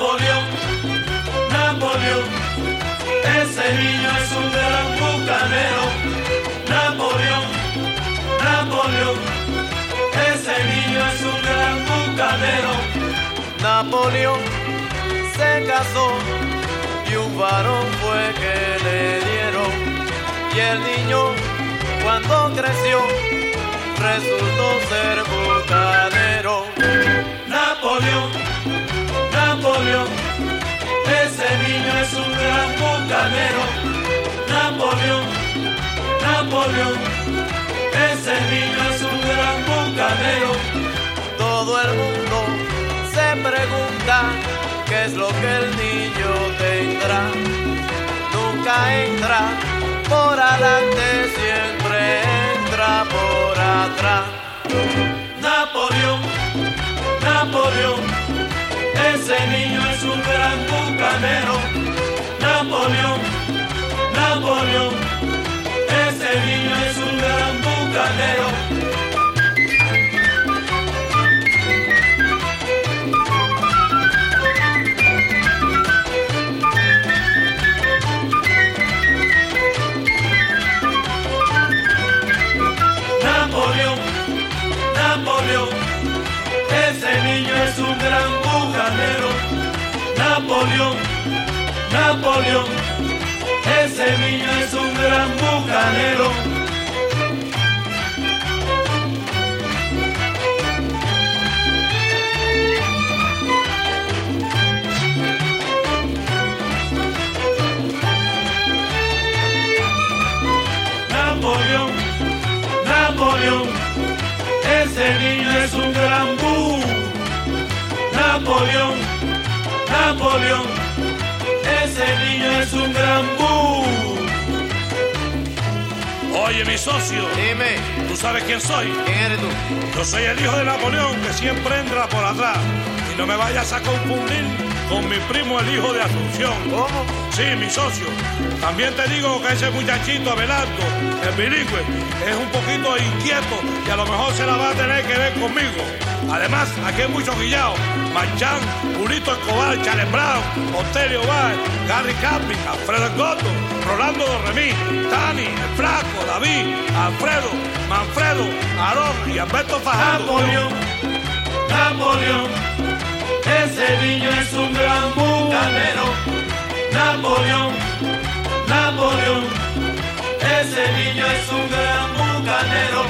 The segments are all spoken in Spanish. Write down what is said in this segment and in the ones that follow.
Napoleón, Napoleón, ese niño es un gran bucanero. Napoleón, Napoleón, ese niño es un gran bucanero. Napoleón se casó y un varón fue que le dieron. Y el niño cuando creció resultó ser bucanero. Napoleón, Napoleón, ese niño es un gran bucanero. Todo el mundo se pregunta qué es lo que el niño tendrá. Nunca entra por adelante, siempre entra por atrás. Napoleón, Napoleón, ese niño es un gran bucanero. Napoleón, Napoleón, ese niño es un gran bucanero. Napoleón, ese niño es un gran bucanero. Napoleón, Napoleón, ese niño es un gran bucanero. Napoleón, Napoleón, ese niño es un gran bu. Napoleón, Napoleón, ese niño es un gran bu. Oye, mi socio, Dime, ¿tú sabes quién soy? ¿quién eres tú? Yo soy el hijo de Napoleón que siempre entra por atrás. Y no me vayas a confundir con mi primo, el hijo de Asunción. ¿Cómo? Sí, mi socio. También te digo que ese muchachito, Abelardo, el bilingüe, es un poquito inquieto y a lo mejor se la va a tener que ver conmigo. Además, aquí hay muchos guillados. Marchán, Julito Escobar, Charles Brown, Otelio Bar, Gary Camping, Alfredo Goto, Rolando Dorremí, Tani, El Flaco, David, Alfredo, Manfredo, Aarón y Alberto Fajardo. Napoleón, ese niño es un gran bucanero.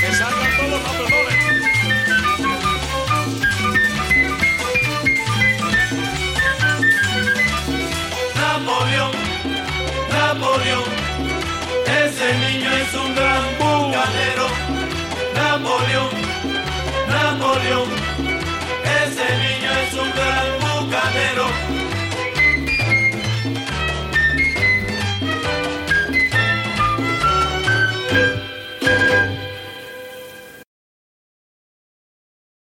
Que salgan todos los campeones. Napoleón, Napoleón, ese niño es un gran bucanero. Napoleón, Napoleón,